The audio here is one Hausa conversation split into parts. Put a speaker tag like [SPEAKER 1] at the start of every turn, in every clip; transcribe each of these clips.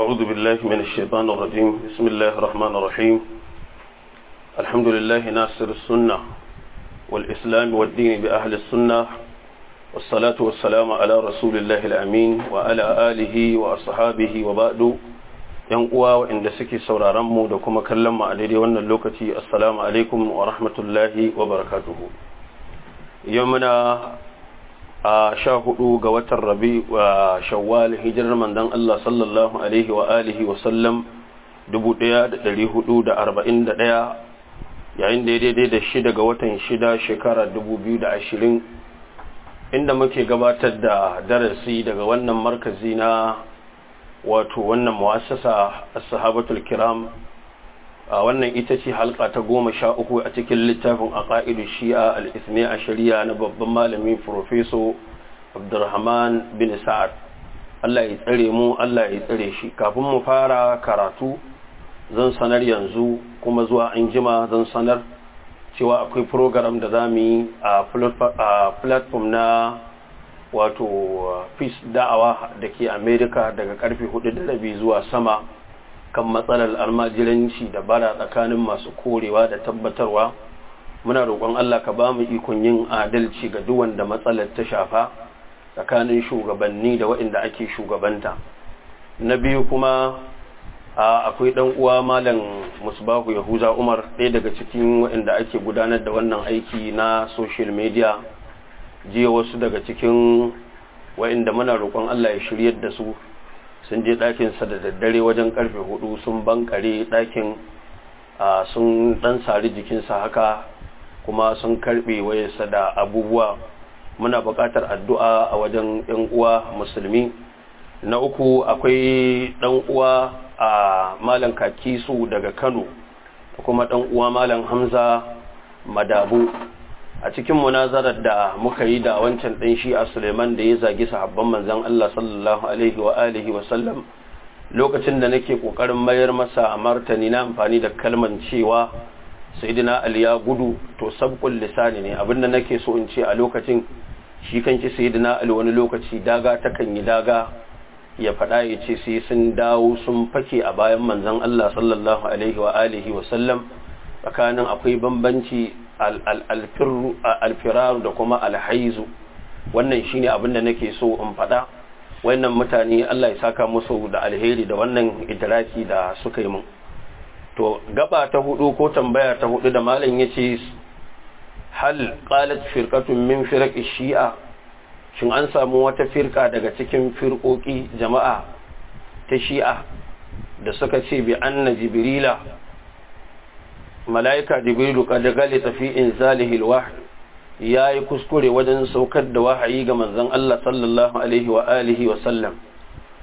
[SPEAKER 1] أعوذ بالله من الشيطان الرجيم بسم الله الرحمن الرحيم الحمد لله ناصر السنة والإسلام والدين بأهل السنة والصلاة والسلام على رسول الله الأمين وعلى آله وأصحابه وبعد yan uwa waɗanda suke sauraron mu da kuma kallon mu a daidai wannan lokaci assalamu alaikum a sha huɗu ga watan rabi wa shawwal hijirar mandan Allah sallallahu alaihi wa alihi wa sallam 1441 yayin da daidai da shida ga watan shida shekara 2020 inda muke gabatar da darasi daga wannan markazi na wato wannan mu'assasa as-sahabatul kiram wannan ita ce halka ta goma sha uku a cikin littafin aqaidu shi'a al-ithni a shari'a na babban malami profeso abdurrahman bin sa'ad. Allah ya tsare mu Allah ya tsare shi. Kafin mu fara karatu zan sanar yanzu kuma zuwa an jima zan sanar cewa akwai program da za mu yi a platform na wato peace da'awa da ke america daga ƙarfe huɗu da rabi zuwa sama. Kan matsalar almajiranci da bara tsakanin masu korewa da tabbatarwa muna roƙon allah ka ba mu ikon yin adalci ga duk wanda matsalar ta shafa tsakanin shugabanni da waɗanda ake shugabanta. Na biyu kuma akwai ɗan uwa malam musbahu yahuza umar ɗaya daga cikin waɗanda ake gudanar da wannan aiki na social media jiya wasu daga cikin wa'inda muna roƙon Allah ya shiryar da su. Sun je ɗakinsa da daddare wajen ƙarfe huɗu sun bankare ɗakin sun ɗan sari jikinsa haka kuma sun karɓe wayarsa da abubuwa. Muna buƙatar addu'a a wajen ‘yan uwa musulmi. Na uku akwai ɗan uwa a malam kakisu daga kano kuma ɗan uwa malam hamza madabu. A cikin munazarar da muka yi da wancan ɗin shi a suleiman da ya zagi sahabban manzan Allah sallallahu alaihi wa alihi wa sallam lokacin da nake ƙoƙarin mayar masa a martani na amfani da kalman cewa sayyidina ali ya gudu to sabqul lisani ne. Abinda nake so in ce a lokacin shi kanki sayyidina ali wani lokaci daga takan yi daga ya faɗa ya ce sai sun dawo sun fake a bayan manzan Allah sallallahu alaihi wa alihi wa sallam. Tsakanin akwai bambanci alfiraru da kuma alhaizu wannan shine abin da nake so in faɗa. Wannan mutane Allah ya saka musu da alheri da wannan idraki da suka yi mun. To gaba ta huɗu ko tambaya ta huɗu da malam ya ce hal qalat firqatun min firaqi shi'a? Shin an samu wata firka daga cikin firqoki jama'a ta shi'a da suka ce bi anna jibrila mala'ika jibrilu kada galita fi inzalihi alwahyi yayi kuskure wajen saukar da wahayi ga manzon Allah sallallahu alaihi wa alihi wa sallam.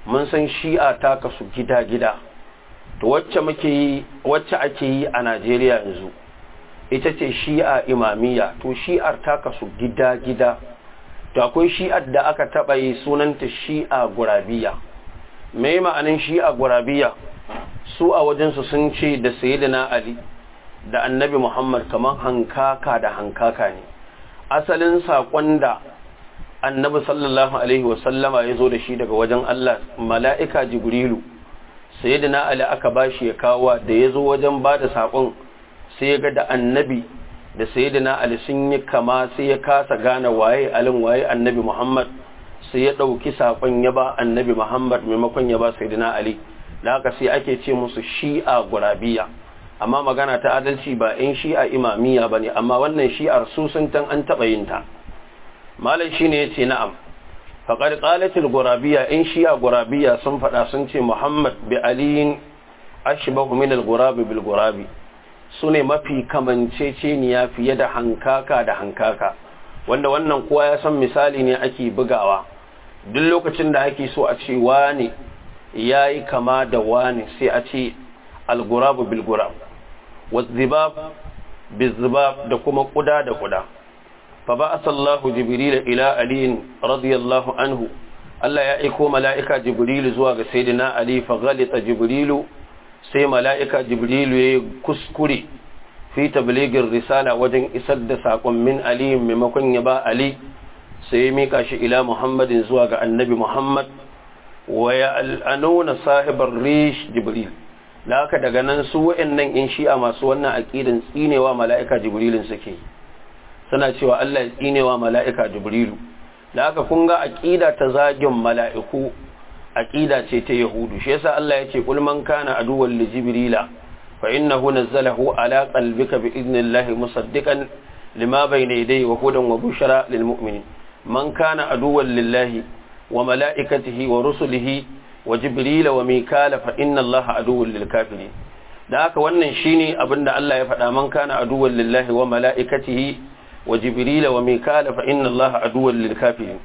[SPEAKER 1] Mun san shi'a ta kasu gida-gida to wacce muke yi wacce ake yi a Najeriya yanzu? Ita ce shi'a imamiyya. To shi'ar ta kasu gida-gida to akwai shi'ar da aka taba yi sunanta shi'a gurabiya me ma'anin shi'a gurabiya su a wajensu sun ce da sayyidina Ali. Da annabi Muhammad kamar hankaka da hankaka ne. Asalin saƙon da annabi sallallahu alaihi wasallama ya zo da shi daga wajen Allah mala'ika jibrilu sai da Ali aka ba shi ya kawo da ya zo wajen ba da saƙon sai ya ga da annabi da sai da Ali sun yi kama sai ya kasa gane waye alin waye annabi Muhammad sai ya ɗauki saƙon ya ba annabi Muhammad maimakon ya ba sai da Ali. Da haka sai ake ce musu shi'a gurabiya. Amma magana ta adalci ba in shi'a imamiya ba ne amma wannan shi'ar su sun tan an taɓa yin ta. Malam shi ne ya ce na'am faƙar ƙalatul gurabiya in shi'a gurabiya sun faɗa sun ce muhammad bi aliyin ashbahu min al-gurabi bil gurabi. Su ne mafi kamanceceniya fiye da hankaka da hankaka wanda wannan kowa ya san misali ne ake bugawa. Duk lokacin da ake so a ce wane yayi kama da wane sai a ce al-gurabu bil gurab. والذباب بالذباب da kuma kuda da kuda fa ba'atha Allahu Jibril ila Ali radiyallahu anhu Allah ya aiko mala'ika Jibril zuwa ga Sayyidina Ali fa ghalita Jibril sai mala'ika Jibril ya kuskure fi tabligir risala wajen isar da sakon min Ali maimakon ya ba Ali sai ya mika shi ila Muhammadin zuwa ga Annabi Muhammad wa ya'lanuna sahibar rish jibril da haka daga nan su wa'annan in shi'a masu wannan aqidan tsinewa mala'ika jibrilin suke suna cewa Allah ya tsinewa mala'ika jibrilu. Da haka kun ga aqida ta zagin mala'iku aqida ce ta yahudu. Shi yasa Allah ya ce kul man kana aduwwan li jibrila fa innahu nazzalahu ala qalbika bi idnillahi musaddiqan lima bayna yadayhi wa hudan wa bushra lil mu'minin. Man kana aduwwan lillahi wa mala'ikatihi wa rusulihi wa jibrila wa mikala fa inna allaha aduwwan lil kafirin. Da haka wannan shine abin da Allah ya faɗa man kana aduwwan lillahi wa mala'ikatihi wa jibrila wa mikala fa inna allaha aduwwan lil kafirin.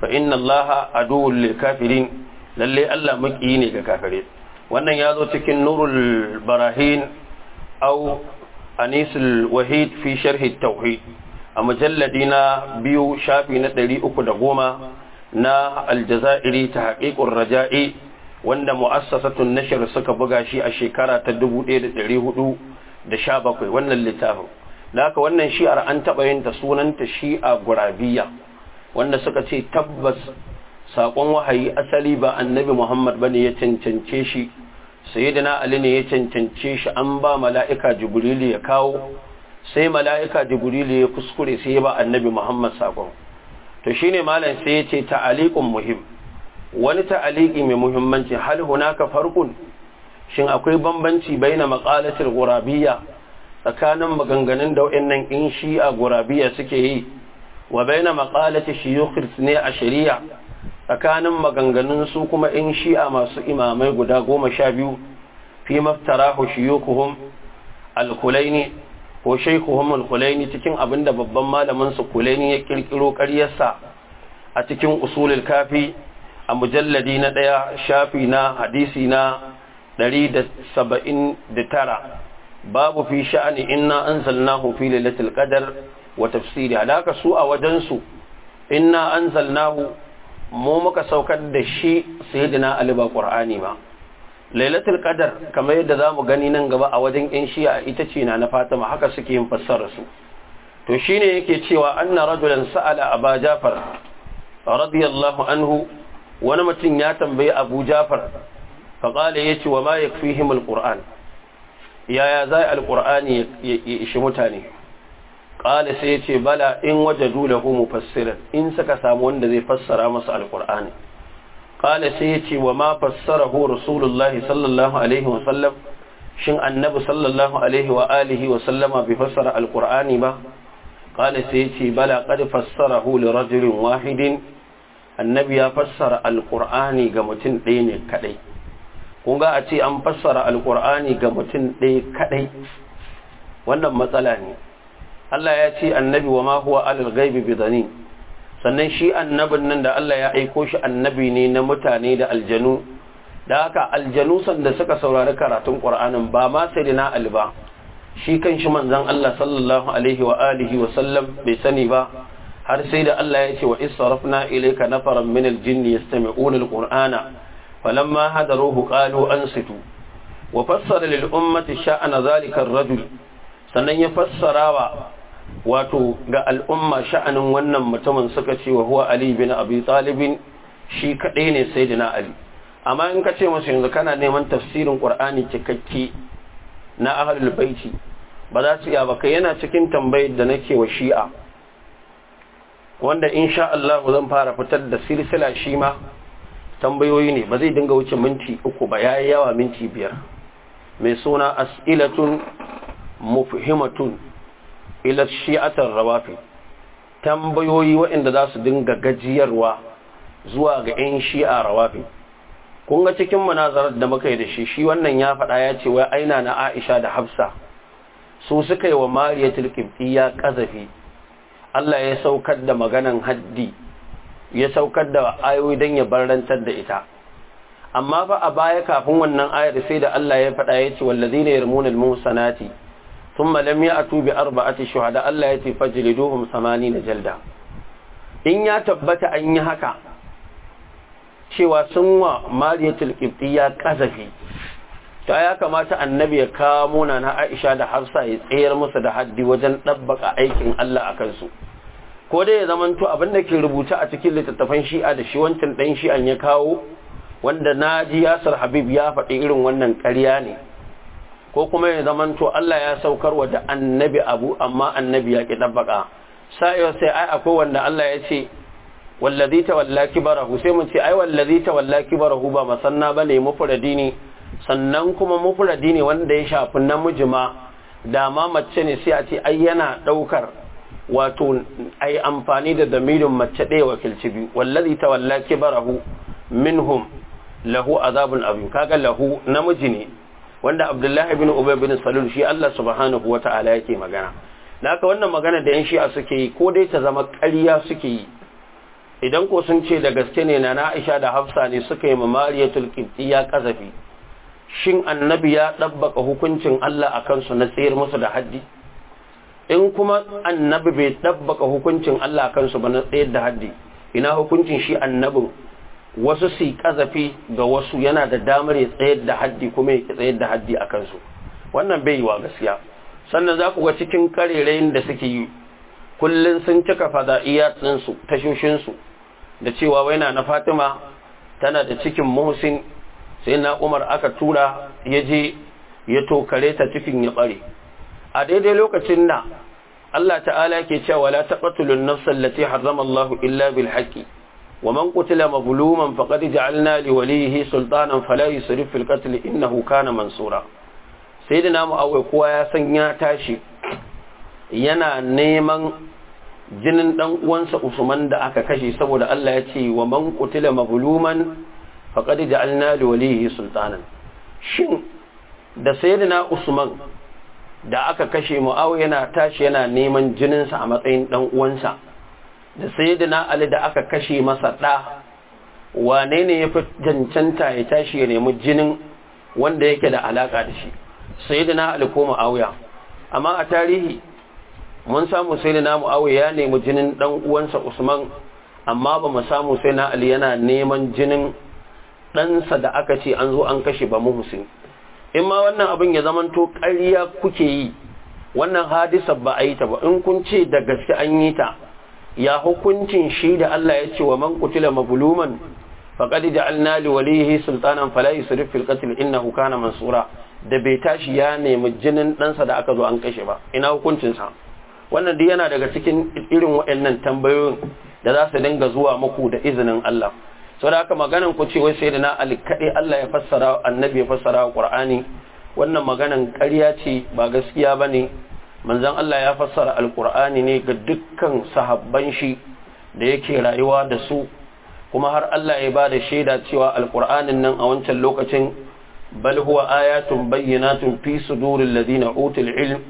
[SPEAKER 1] Fa inna allaha aduwwan lil kafirin. Lalle Allah maki ne ga kafire wannan ya zo cikin nurul barahin au anisul wahid fi sharhi tauhid. A mujalladi na biyu shafi na ɗari uku da goma na aljazairi ta haƙiƙun raja'i wanda mu'assasatun nashir suka buga shi a shekara ta dubu ɗaya da ɗari huɗu da sha bakwai wannan littafin. Da haka wannan shi'ar an taɓa yin ta sunanta shi'a gurabiya wanda suka ce tabbas saƙon wahayi asali ba annabi muhammad ba ne ya cancance shi sayyidina ali ne ya cancance shi an ba mala'ika jibrilu ya kawo sai mala'ika jibrilu ya kuskure sai ya ba annabi muhammad saƙon. To shine malam sai ya ce ta'aliqun muhim. Wani ta'aliki mai muhimmanci hal hunaka farqun? Shin akwai bambanci baina maqalatil gurabiyya tsakanin maganganun da wayannan in shi'a gurabiyya suke yi wa baina maqalati shuyukh ne a shari'a tsakanin maganganun su kuma in shi'a masu imamai guda goma sha biyu fi maftarahu shuyukuhum al-kulaini ko shaykhuhum al-kulaini cikin abin da babban malamin su kulaini ya kirkiro ƙaryarsa a cikin usulul kafi a mujalladi na ɗaya shafi na hadisi na 179 babu fi sha'ani inna anzalnahu fi lailatul qadar wa tafsiri. Alaka su a wajen su inna anzalnahu mu muka saukar da shi sayyidina ali ba qur'ani ba. Lailatul qadar kamar yadda za mu gani nan gaba a wajen yan shi'a ita ce na na fatima haka suke yin fassara su. To shine yake cewa anna rajulan sa'ala aba jafar radiyallahu anhu wani mutum ya tambayi abu jafar faƙala ya ce wa ma ya fi himul ƙur'an yaya za ya ishi mutane? Ƙala sai ya ce bala in waje dole hu mufassirin in suka samu wanda zai fassara masa alƙur'ani ƙala sai ya ce wa ma fassara hu rasulullahi sallallahu alaihi wa shin annabi sallallahu alaihi wa alihi wa bai fassara alƙur'ani ba? Ƙala sai ya ce bala qad fassara hu li rajulin wahidin. Annabi ya fassara alkur'ani ga mutum ɗaya ne kaɗai. Kun ga a ce an fassara alkur'ani ga mutum ɗaya kaɗai. Wannan matsala ne. Allah ya ce annabi wa ma huwa alal ghaibi bidani sannan shi annabin nan da Allah ya aiko shi annabi ne na mutane da aljanu. Da haka aljanu sanda suka saurari karatun qur'anin ba ma sai na alba shi kan shi manzon Allah sallallahu alaihi wa alihi wa sallam bai sani ba. Har sai da Allah ya ce wa israfna ilayka nafaran min aljinn yastami'una alqur'ana falamma hadaruhu qalu ansitu. Wa fassara lil ummati sha'ana zalika ar-rajul. Sannan ya fassarawa wato ga al'umma sha'anin wannan mutumin suka ce wa huwa ali bin abi talib shi kadai ne sayyidina ali. Amma in ka ce masa yanzu kana neman tafsirin qur'ani cikakke na ahlul baiti ba za su iya ba. Kai yana cikin tambayar da nake wa shi'a wanda insha Allah zan fara fitar da silsila shi ma tambayoyi ne. Ba zai dinga wuce minti uku ba yayi yawa minti biyar. Mai suna as'ilatun mufhimatun. Ila shi'atar rawafi. Tambayoyi waɗanda za su dinga gajiyarwa zuwa ga 'yan shi'a rawafi. Kun ga cikin munazarar da muka yi da shi shi wannan ya faɗa ya ce wai aina na Aisha da Hafsa su suka yi wa Mariyatul Qibtiyya kazafi Allah ya saukar da maganan haddi ya saukar da ayoyi don ya barantar da ita. Amma fa a baya kafin wannan ayar sai da Allah ya faɗa ya ce wallazina yarmuna al-muhsanati thumma lam ya'tu bi arba'ati shuhada Allah ya ce fajliduhum na jalda. In ya tabbata an yi haka cewa sun wa mariyatul qibtiyya kazafi to ya kamata annabi ya kamo na Aisha da Hafsa ya tsayar musu da haddi wajen dabbaka aikin Allah a kansu. Ko dai ya zamanto abin da ke rubuta a cikin littattafan shi'a da shi wancan dan shi'an ya kawo wanda na ji Yasir Habib ya faɗi irin wannan ƙarya ne. Ko kuma ya zamanto Allah ya saukar wa da annabi abu amma annabi ya ki dabbaka. Sai sai ai akwai wanda Allah ya ce wallazi tawalla kibarahu sai mun ce ai wallazi tawalla kibarahu ba masanna ba ne mufradi ne. Sannan kuma mufradi ne wanda ya shafi namiji ma da ma mace ne sai a ce ai yana ɗaukar wato ai amfani da damirin mace ɗaya wakilci biyu. Wallazi tawalla kibarahu minhum lahu azabun azim. Kaga lahu namiji ne. Wanda Abdullahi ibn Ubay bin Salul shi Allah subhanahu wata'ala yake magana. Da haka wannan magana da yan shi'a suke yi ko dai ta zama ƙarya suke yi. Idan ko sun ce da gaske ne na Aisha da Hafsa ne suka yi ma Mariyatul Qibtiyya kazafi shin annabi ya dabbaka hukuncin Allah akan su na tsayar musu da haddi? In kuma annabi bai dabbaka hukuncin Allah akan su ba na tsayar da haddi ina hukuncin shi annabin? Wasu su kazafi ga wasu yana da damar ya tsayar da haddi kuma ya tsayar da haddi a kansu. Wannan bai yiwa gaskiya. Sannan za ku ga cikin karerayin da suke yi kullum sun cika fada'iyatsinsu tashoshinsu da cewa waina na fatima tana da cikin muhsin sai na umar aka tura ya je ya tokare ta cikin ya bare a daidai lokacin da Allah ta'ala ke cewa la taqtulun nafsal lati harrama illa bil haqqi. ومن قتل مظلوما فقد جعلنا لوليه سلطانا فلا يسرف في القتل انه كان منصورا سيدنا معاويه kowa ya san ya tashi yana neman jinin dan uwansa Usman da aka kashe saboda Allah ya ce wa man qutila mazluman faqad ja'alna liwalihi sultanan shin da sayyidina Usman da aka kashe Muawiya yana tashi yana neman jininsa a matsayin dan uwansa da sayyidina Ali da aka kashe masa ɗa wane ne ya fi cancanta ya tashi ya nemi jinin wanda yake da alaka da shi? Sayyidina Ali ko Muawiya? Amma a tarihi mun samu sayyidina Muawiya ya nemi jinin dan uwansa Usman amma ba mu samu sayyidina Ali yana neman jinin ɗansa da aka ce an zo an kashe ba muhsin in ma wannan abin ya zamanto ƙarya kuke yi wannan hadisar ba a yi ta ba. In kun ce da gaske an yi ta ya hukuncin shi da Allah ya ce wa man qutila mazluman faqad ja'alna li walihi sultanan fala yusrif fil qatl innahu kana mansura da bai tashi ya nemi jinin ɗansa da aka zo an kashe ba. Ina hukuncin sa wannan duk yana daga cikin irin waɗannan tambayoyin da za su dinga zuwa muku da izinin Allah. Saboda haka maganan ku ce wai sai da na alkaɗe Allah ya fassara annabi ya fassara Qur'ani wannan maganan ƙarya ce ba gaskiya ba ne manzon Allah ya fassara alkur'ani ne ga dukkan sahabban shi da yake rayuwa da su kuma har Allah ya ba da shaida cewa alkur'anin nan a wancan lokacin bal huwa ayatun bayyinatun fi suduril ladina utul ilm.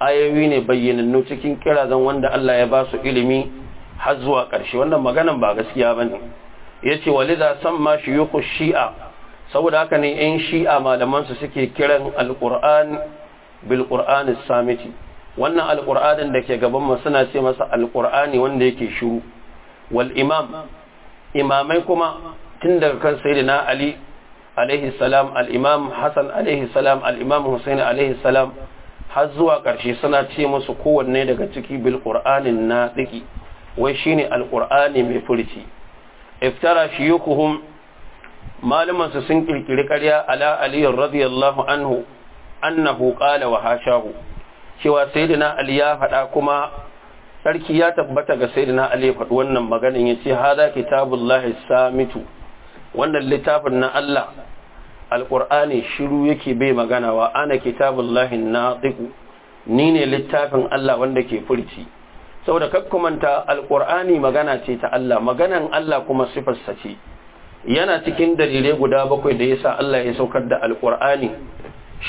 [SPEAKER 1] Ayoyi ne bayyanannu cikin kirazan wanda Allah ya ba su ilimi har zuwa ƙarshe. Wannan maganan ba gaskiya ba ne. Yace walidha samma shuyukhu shi'a. Saboda haka ne yan shi'a malaman su suke kiran alqur'an bil qur'an samiti. Wannan alƙur'anin da ke gabanmu suna ce masa alƙur'ani wanda yake shuru wal imam imamai kuma tun daga kan sayyidina ali alaihi salam al-imam hasan alaihi salam al-imam husaini alaihi salam har zuwa ƙarshe suna ce musu kowanne daga ciki bil qur'anin nadiki wai shine alqur'ani mai furci iftara shiyukuhum malaman su sun kirkiri ƙarya ala ali radiyallahu anhu annahu qala wa hashahu. Cewa sayyidina ali ya faɗa kuma sarki ya tabbata ga sayyidina ali ya faɗi wannan maganin ya ce hada kitabullahi samitu. Wannan littafin na Allah alqur'ani shiru yake bai magana wa ana kitabullahi natiqu ni ne littafin Allah wanda ke furci. Saboda kakkumanta alqur'ani magana ce ta Allah maganan Allah kuma sifarsa ce. Yana cikin dalilai guda bakwai da yasa Allah ya saukar da alqur'ani.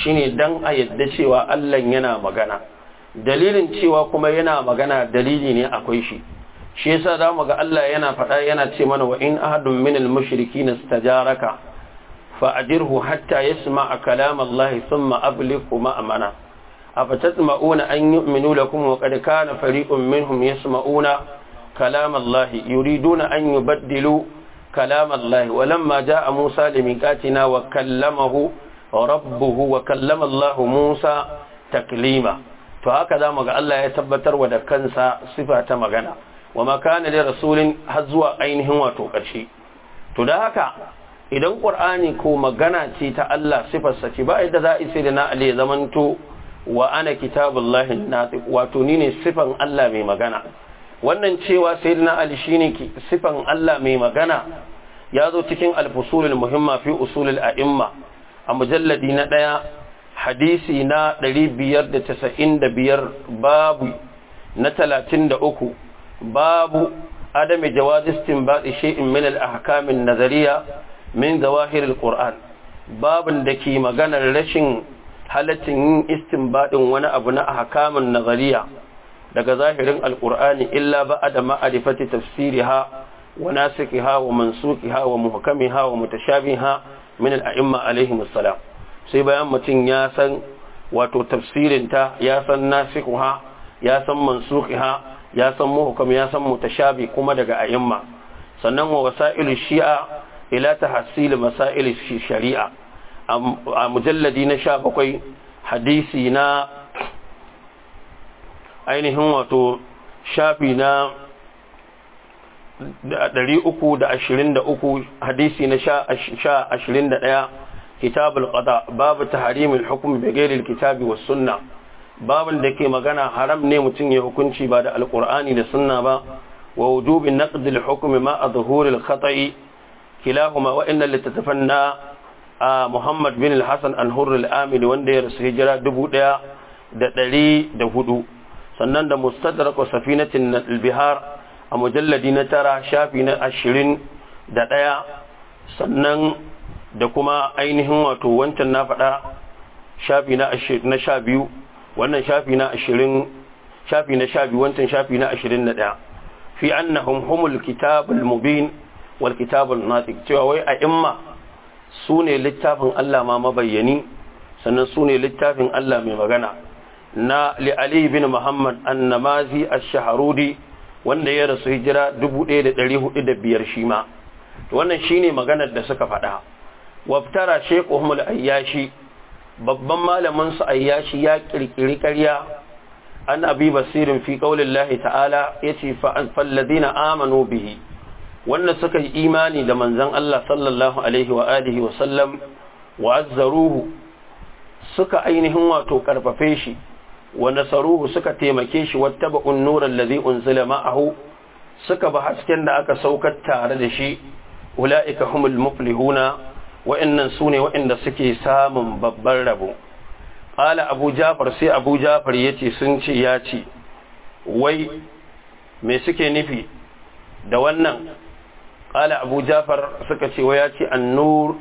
[SPEAKER 1] Shine dan a yadda cewa Allah yana magana. Dalilin cewa kuma yana magana dalili ne akwai shi. Shi yasa za mu ga Allah yana faɗa yana ce mana wa in ahadun minal mushrikin istajaraka fa ajirhu hatta yasma'a kalam Allah thumma ablighu ma'amana. Afatatma'una an yu'minu lakum wa qad kana fariqun minhum yasma'una Allah yuriduna an yubaddilu kalam Allah walamma ja'a Musa limiqatina wa kallamahu rabbuhu wa kallama Allah Musa taklima. To haka za mu ga Allah ya tabbatar wa da kansa sifa ta magana. Wa ma kana li rasulin har zuwa ainihin wato ƙarshe. To da haka idan qur'ani ko magana ce ta Allah sifarsa ce ba yadda za a sai da na ali zamanto wa ana kitabullahi natiq wato ni ne sifan Allah mai magana. Wannan cewa sayyidina ali shine sifan Allah mai magana ya zo cikin al-fusulul muhimma fi usulul a'imma. A mujalladi na ɗaya hadisi na 595 babu na 33 babu adami jawaz istinbat shay'in min al-ahkam an-nazariyya min zawahir al-qur'an babun da ke maganar rashin halaccin yin istinbadin wani abu na ahkamun nazariya daga zahirin alqur'ani illa ba'da ma'rifati tafsiriha wa nasikhiha wa mansukiha wa muhkamiha wa mutashabiha min al-a'imma alaihim assalam. Sai bayan mutum ya san wato tafsirinta ya san nasikhiha ya san mansukhiha ya san muhkam ya san mutashabi kuma daga a'imma. Sannan wa wasailu shi'a ila tahsil masail shari'a. A mujalladi na sha bakwai hadisi na ainihin wato shafi na ɗari uku da ashirin da uku hadisi na sha ashirin da ɗaya kitabul qada babu tahrimil hukm bi ghairi kitabi was sunna. Babin da ke magana haram ne mutum ya hukunci ba da alqur'ani da sunna ba. Wa wujubi naqd al hukm ma adhhur al khata'i kilahuma wa inna litatafanna a Muhammad bin Hassan al-Hurr al-Amil wanda ya rasu hijira dubu ɗaya da ɗari da huɗu. Sannan da mustadrak safinatin al-bihar a mujalladi na tara shafi na ashirin da ɗaya sannan da kuma ainihin wato wancan na faɗa shafi na sha biyu wannan shafi na ashirin shafi na sha biyu wancan shafi na ashirin da ɗaya. Fi annahum humul kitabul mubin wal kitabul natiq cewa wai a imma su ne littafin Allah ma mabayyani sannan su ne littafin Allah mai magana. Na li'ali bin Muhammad annamazi ash-shaharudi wanda ya rasu hijira 1405 shi ma. Wannan shine maganar da suka faɗa. Waftara shaykhuhum al-ayyashi babban malamin su ayyashi ya kirkiri ƙarya an abi basirin fi qaulillahi ta'ala ya ce fa alladhina amanu bihi. Wanda suka yi imani da manzan Allah sallallahu Alaihi wa alihi wa sallam wa azzaruhu suka ainihin wato karfafe shi. Wa nasaruhu suka taimake shi wata ba'un nuran lazi unzila ma'ahu suka ba hasken da aka saukar tare da shi ula'ika humul muflihuna wa'annan su ne wa'anda suke samun babban rabo. Ƙala abu jafar sai abu jafar ya ce sun ce ya ce wai me suke nufi da wannan? Ƙala abu jafar suka ce wai ya ce annur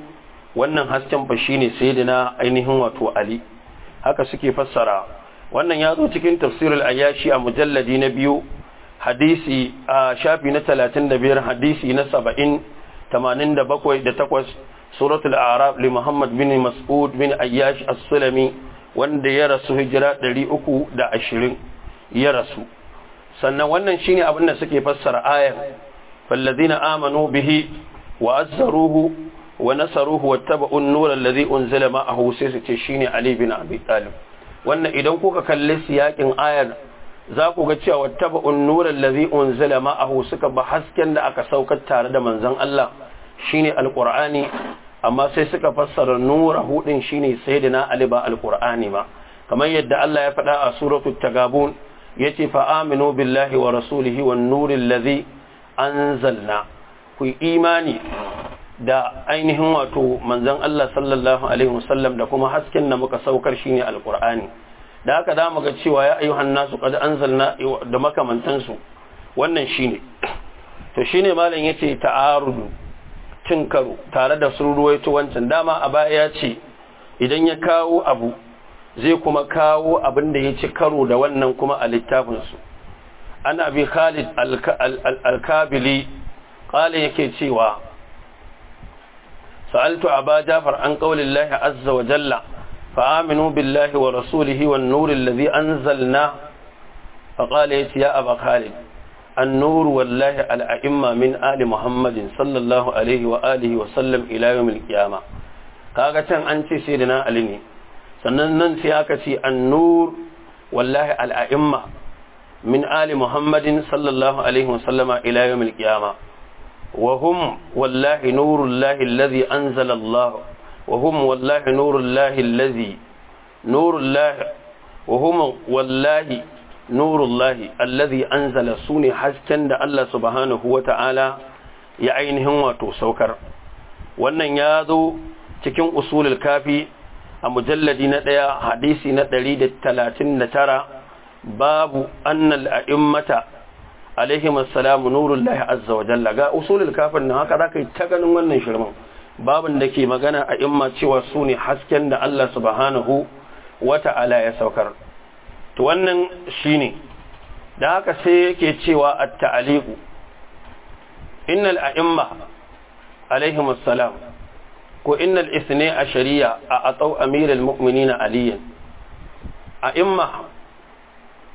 [SPEAKER 1] wannan hasken fa shine sayyidina ainihin wato ali. Haka suke fassara. Wannan ya zo cikin tafsirul ayashi a mujalladi na biyu hadisi a shafi na 35 hadisi na 70 87 da 8 suratul a'raf li muhammad bin mas'ud bin ayyash as-sulami wanda ya rasu hijira 320 ya rasu. Sannan wannan shine abin da suke fassara ayar. Fallazina amanu bihi wa azzaruhu wa nasaruhu wattaba'u an-nur alladhi unzila ma'ahu sai su ce shine ali bin abi talib. Wannan idan kuka kalli siyakin ayar za ku ga cewa wattaba'u an-nur alladhi unzila ma'ahu suka ba hasken da aka saukar tare da manzon Allah shine alqur'ani amma sai suka fassara nurahu din shine sayyidina ali ba alqur'ani ba. Kamar yadda Allah ya faɗa a suratul tagabun ya ce fa aminu billahi wa rasulihi wan nuril ladhi anzalna. Ku imani da ainihin wato manzon Allah sallallahu alaihi wasallam da kuma hasken da muka saukar shine alqur'ani. Da haka za mu ga cewa ya ayyuhan nasu qad anzalna da makamantan su wannan shine. To shine malam ya ce ta'arudu cin karo tare da sun ruwaito wancan. Dama a baya ya ce idan ya kawo abu zai kuma kawo abin da ya ci karo da wannan kuma a littafinsu. An abi khalid alkabili ƙala yake cewa sa'altu aba jafar an ƙaunin lahi azza wa jalla fa'aminu billahi wa rasulihi wa nurin lazi an zalna faƙala ya ce ya aba khalid النور والله الأئمة من آل محمد صلى الله عليه وآله وسلم إلى يوم القيامة kaga can an ce sai da na ali ne sannan nan sai aka ce annur wallahi al'a'imma min ali muhammadin sallallahu alaihi wasallama ila yawmil qiyama wa hum wallahi nurullahi allazi anzala Allah wa hum wallahi nurullahi allazi nurullahi wa hum wallahi nurullahi allazi anzala su ne hasken da Allah subhanahu wata'ala ya ainihin wato saukar wannan ya zo cikin usulul kafi a mujalladi na ɗaya hadisi na ɗari da talatin da tara babu annal a'immata alaihim assalamu nurullahi azza wa ga usulul kafin nan haka zaka yi ta ganin wannan shirman. Babin da ke magana a imma cewa su ne hasken da Allah subhanahu wa ta'ala ya saukar. To wannan shine da haka sai yake cewa at-ta'liqu innal a'imma alaihim assalam ko innal ithni ashariya a atau amirul mu'minin aliyan. A'imma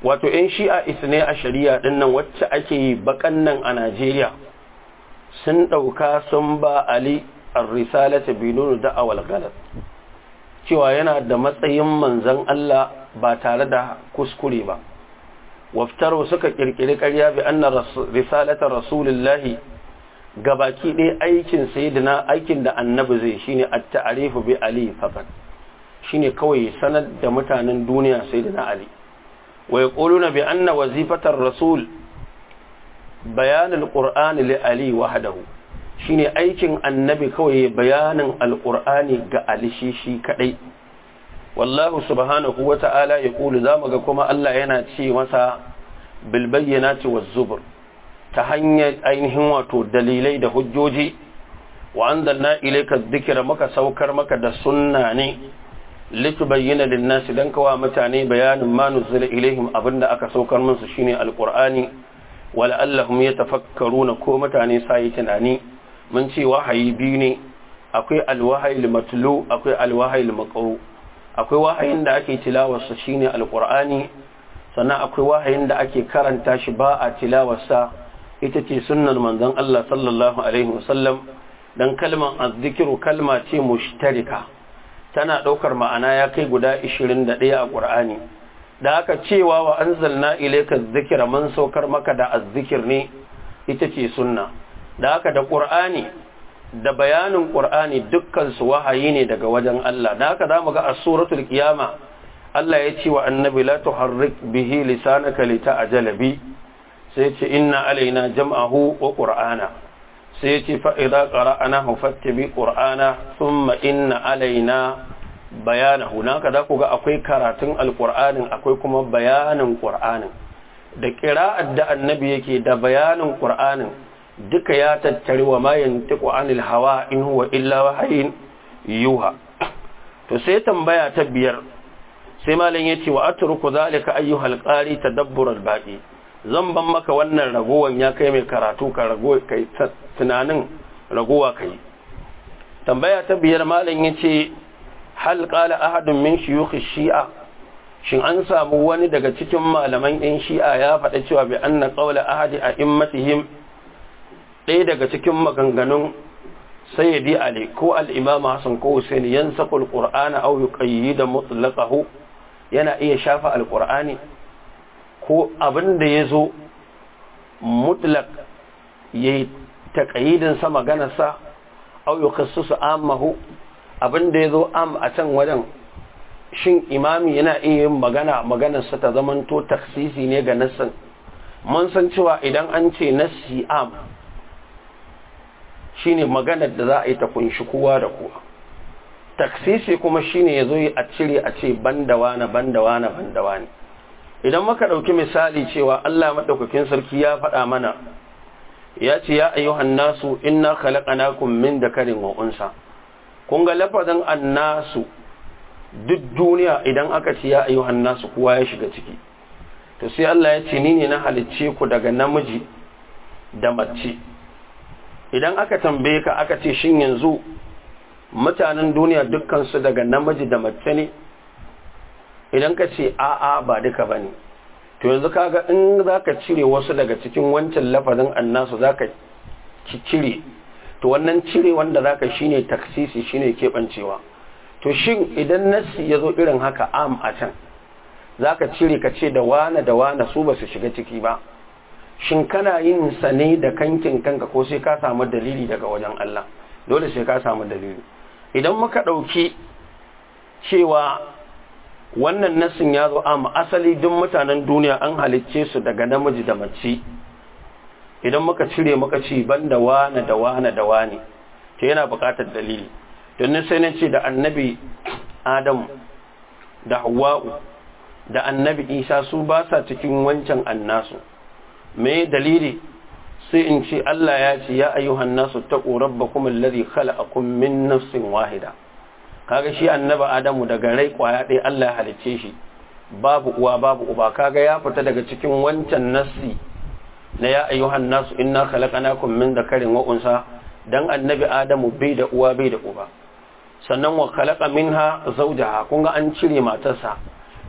[SPEAKER 1] wato in shi'a ithni ashariya ɗin nan wacce ake yi bakan nan a Najeriya sun ɗauka sun ba ali ar-risalata bidun da'awal ghalat cewa yana da matsayin manzon Allah ba tare da kuskure ba. Waftaro suka kirkiri ƙarya bi anna risalata rasulillahi gabaki ɗaya aikin sayyidina aikin da annabi zai shine at-ta'rifu bi ali faqat. Shine kawai sanar da mutanen duniya sayyidina ali. Wa yaquluna bi anna wazifatar rasul bayan al-qur'an li ali wahdahu. Shine aikin annabi kawai bayanin al-qur'ani ga ali shi shi kadai. Wallahu subhanahu wa ta'ala yaqulu za mu ga kuma Allah yana ce masa bil bayyinati waz zubur ta hanyar ainihin wato dalilai da hujjoji. Wa anzalna ilayka dhikra maka saukar maka da sunna ne. Litubayyana lin-nas dan kawa mutane bayanin ma nuzila ilaihim abin da aka saukar musu shine alqur'ani wala allahum yatafakkaruna ko mutane sai tunani. Mun ce wahayi biyu ne akwai alwahyi matlu akwai alwahyi maqru. Akwai wahayin da ake tilawarsa shine alqur'ani sannan akwai wahayin da ake karanta shi ba a tilawarsa. Ita ce sunnar manzon Allah sallallahu alaihi wasallam. Dan kalmar azzikiru kalma ce mushtarika. Tana ɗaukar ma'ana ya kai guda 21 a Qur'ani. Da aka cewa wa anzalna ilayka dhikra man saukar maka da azzikir ne ita ce sunna. Da haka da Qur'ani da bayanin Qur'ani dukkan su wahayi ne daga wajen Allah. Da haka za mu ga a suratul qiyama Allah ya ce wa annabi la tuharrik bihi lisanaka lita'jala bi. Sai ce inna alaina jam'ahu wa qur'ana. Sai ce fa idza qara'nahu fattabi qur'ana thumma inna alaina bayanahu. Naka da ku ga akwai karatun alqur'anin akwai kuma bayanin qur'anin. Da qira'ar da annabi yake da bayanin qur'anin duka ya tattare wa ma yantiqu anil hawa in huwa illa wahyin yuha. To sai tambaya ta biyar sai malam ya ce wa atruku zalika ayyuhal qari tadabbur al-baqi zan ban maka wannan ragowan ya kai mai karatu ka rago kai tunanin ragowa kai tambaya ta biyar malam ya ce hal qala ahadun min shuyukh shi'a? Shin an samu wani daga cikin malaman yan shi'a ya faɗa cewa bi anna qawla ahadi a immatihim ɗaya daga cikin maganganun sayyidi ali ko al-imam hasan ko husaini yansaqu al-qur'ana aw yuqayyida mutlaqahu yana iya shafa al-qur'ani? Ko abin da ya zo mutlak ya yi taƙayidinsa maganarsa au yi amahu abin da ya zo am a can wajen shin imami yana iya yin magana maganarsa ta zamanto taksisi ne ga nassin? Mun san cewa idan an ce nassi am shine maganar da za a yi ta ƙunshi kowa da kowa. Taksisi kuma shine ya zo a cire a ce bandawa na bandawa na bandawa ne idan muka ɗauki misali cewa Allah maɗaukakin sarki ya faɗa mana ya ce ya ayyuhan nasu inna khalaqnakum min dakarin wa unsa. Kun ga lafazin annasu duk duniya idan aka ce ya ayyuhan nasu kowa ya shiga ciki. To sai Allah ya ce ni ne na halicce ku daga namiji da mace. Idan aka tambaye ka aka ce shin yanzu mutanen duniya dukkan su daga namiji da mace ne? Idan ka ce a'a ba duka ba ne. To yanzu kaga in za ka cire wasu daga cikin wancan lafazin annasu za ka cire. To wannan cire wanda za ka shi ne taksisi shi ne keɓancewa. To shin idan nassi ya zo irin haka am a can za ka cire ka ce da wane da wane su ba su shiga ciki ba. Shin kana yin sa ne da kankin kanka ko sai ka samu dalili daga wajen Allah? Dole sai ka samu dalili. Idan muka ɗauki cewa wannan nasin ya zo amma asali duk mutanen duniya an halicce su daga namiji da mace. Idan muka cire muka ci banda wane da wane da wane to yana buƙatar dalili. Don sai na ce da annabi adamu da hawa'u da annabi isa su ba sa cikin wancan annasu. Me dalili? Sai in ce Allah ya ce ya ayyuhan nasu taqu rabbakum alladhi khalaqakum min nafsin wahida. Kaga shi annabi adamu daga rai ƙwaya ɗaya Allah ya halicce shi. Babu uwa babu uba. Kaga ya fita daga cikin wancan nassi na ya ayyuhan nasu inna khalaqnakum min dhakarin wa unsa. Dan annabi adamu bai da uwa bai da uba. Sannan wa khalaqa minha zawjaha. Kun ga an cire matarsa.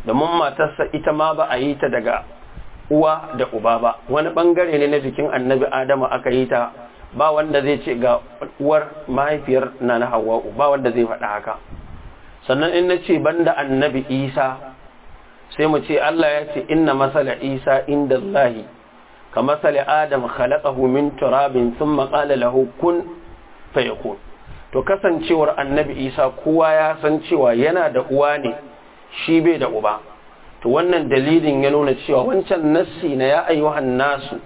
[SPEAKER 1] Domin matarsa ita ma ba a yi ta daga uwa da uba ba. Wani ɓangare ne na jikin annabi adamu aka yi ta ba wanda zai ce ga uwar mahaifiyar na na hawa ba wanda zai faɗa haka. Sannan in na ce banda annabi isa sai mu ce allah ya ce inna masala isa inda allahi ka masala adam khalaqahu min turabin thumma qala lahu kun to kasancewar annabi isa kowa ya san cewa yana da uwa ne shi bai da uba. To wannan dalilin ya nuna cewa wancan nassi na ya ayyuhan nasu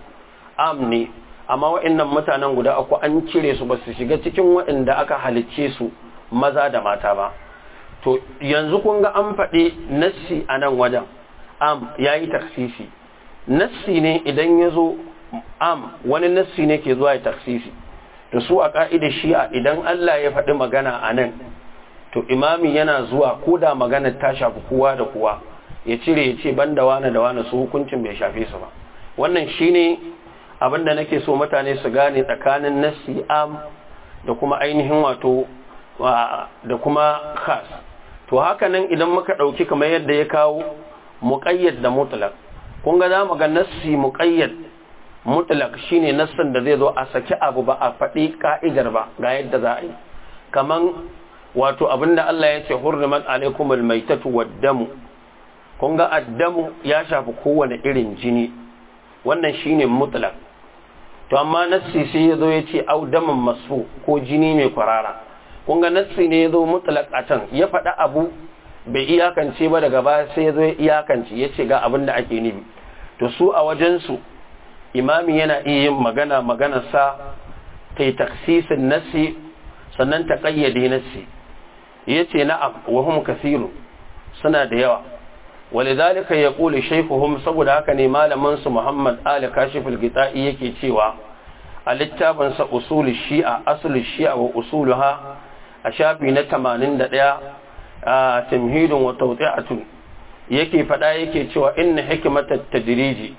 [SPEAKER 1] am ne. Amma wa'annan mutanen guda uku an cire su ba su shiga cikin waɗanda aka halicce su maza da mata ba. To yanzu kun ga an faɗi nassi a nan wajen. Am ya yi taksisi. Nassi ne idan ya zo am wani nassi ne ke zuwa ya taksisi. To su a ƙa'idar shi'a idan Allah ya faɗi magana a nan to imami yana zuwa ko da magana ta shafi kowa da kowa. Ya cire ya ce ban da wane da wane su hukuncin bai shafe su ba. Wannan shine abin da nake so mutane su gane tsakanin nassi am da kuma ainihin wato da kuma khas. To haka nan idan muka ɗauki kamar yadda ya kawo muƙayyad da mutlaq. Kun ga za mu ga nassi muƙayyad mutlaq shine nassin da zai zo a saki abu ba a faɗi ka'idar ba ga yadda za a yi. Kaman wato abin da Allah ya ce hurrimat alaikumul maitatu waddamu kun ga addamu ya shafi kowane irin jini. Wannan shine mutlaq. To amma nassi sai ya zo ya ce au daman masu ko jini mai kwarara. Kun ga nassi ne ya zo mutlaq a can ya faɗa abu bai iyakance ba daga baya sai ya zo ya iyakance ya ce ga abin da ake nufi. To su a wajensu imami yana iya yin magana maganarsa ta yi taksisin nassi sannan ta ƙayyade nassi. Ya ce na'am wa hum kasiru suna da yawa. ولذلك يقول شيخهم saboda haka ne malamin su Muhammad Ali Kashif al-Gita'i yake cewa a littafin sa usul shi'a asl shi'a wa usuluha a shafi na 81 a tamhidun wa tawti'atun yake fada yake cewa inna hikmatat tadriji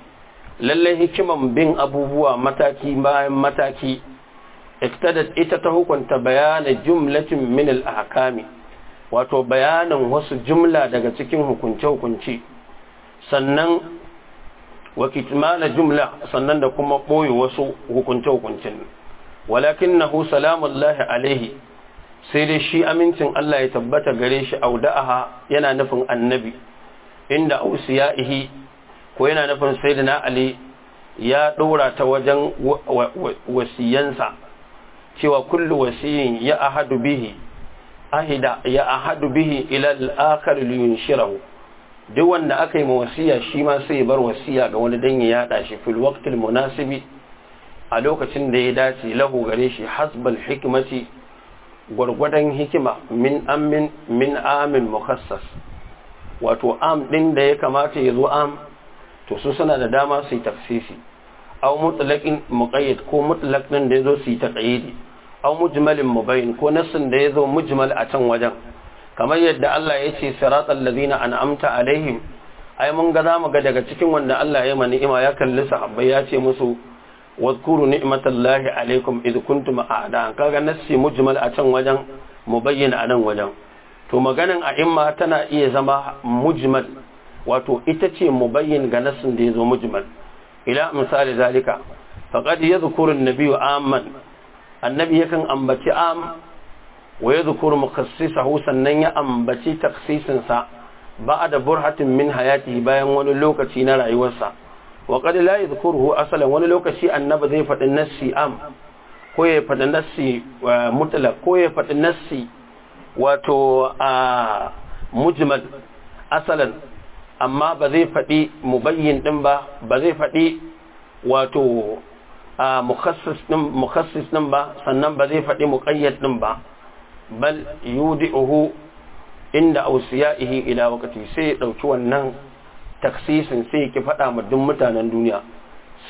[SPEAKER 1] lalle hikiman bin abubuwa mataki bayan mataki iktadat ita ta hukunta bayanin jumlatin min al-ahkami wato bayanin wasu jumla daga cikin hukunce-hukunce. Sannan wa kitmana jumla sannan da kuma ɓoye wasu hukunce-hukuncen. Walakin na hu salamullahi alaihi sai dai shi amincin Allah ya tabbata gare shi auda'aha yana nufin annabi. Inda ausiya'ihi ko yana nufin sayyidina ali ya ɗora ta wajen wasiyansa. Cewa kullu wasiyin ya ahadu bihi ahida ya ahadu bihi ila al-akhar li yunshirahu duk wanda aka yi ma wasiya shi ma sai bar wasiya ga wani dan ya yada shi fil waqtil munasibi a lokacin da ya dace lahu gare shi hasbal hikmati gwargwadon hikima min amin min amin mukhassas. Wato am din da ya kamata ya zo am to su suna da dama su yi tafsisi. Aw mutlaqin muqayyad ko mutlaq din da ya zo su yi taqyidi aw mujmalin mubayyin ko nassin da ya zo mujmal a can wajen. Kamar yadda Allah ya ce siratal ladina an'amta alaihim ai mun ga za mu ga daga cikin wanda Allah ya mani ni'ima ya kalli sahabbai ya ce musu wadhkuru ni'matallahi alaikum id kuntum a'da'an kaga nassi mujmal a can wajen mubayyin a nan wajen. To maganan a'imma tana iya zama mujmal wato ita ce mubayyin ga nassin da ya zo mujmal. Ila misali zalika faqad yadhkuru an-nabiyyu amman annabi yakan ambaci am wa ya zukur mukassisahu sannan ya ambaci taksisinsa ba da burhatin min hayati bayan wani lokaci na rayuwarsa. Wa qad la yadhkuruhu asalan wani lokaci annabi zai faɗi nassi am ko ya faɗi nassi mutlaq ko ya faɗi nassi wato a mujmal asalan. Amma ba zai faɗi mubayyin ɗin ba ba zai faɗi wato a mukhassis ɗin ba sannan ba zai faɗi muƙayyad ɗin ba bal yudi'uhu inda ausiya'ihi ila wakati sai ya ɗauki wannan taksisin sai ya faɗa ma duk mutanen duniya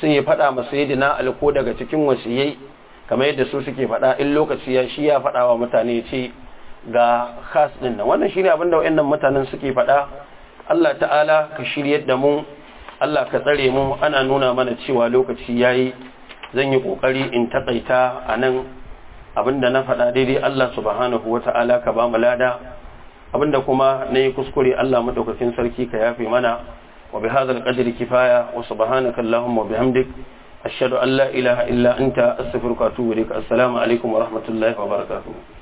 [SPEAKER 1] sai faɗa ma sayyidina alko daga cikin wasiyai kamar yadda su suke faɗa in lokaci ya shi ya faɗa wa mutane ce ga khas ɗin nan wannan shine abin da wayannan mutanen suke faɗa Allah ta'ala ka shiryar da mu Allah ka tsare mu ana nuna mana cewa lokaci yayi zan yi ƙoƙari in takaita a nan abin da na faɗa daidai Allah subhanahu wata'ala ka ba mu lada. Abinda kuma na yi kuskure Allah madaukakin sarki ka yafe mana. Wa bi hadha qadri kifaya wa subhanaka allahumma wa bihamdik ashhadu an la ilaha illa anta astaghfiruka wa atubu ilaik assalamu alaikum wa rahmatullahi wa barakatuh.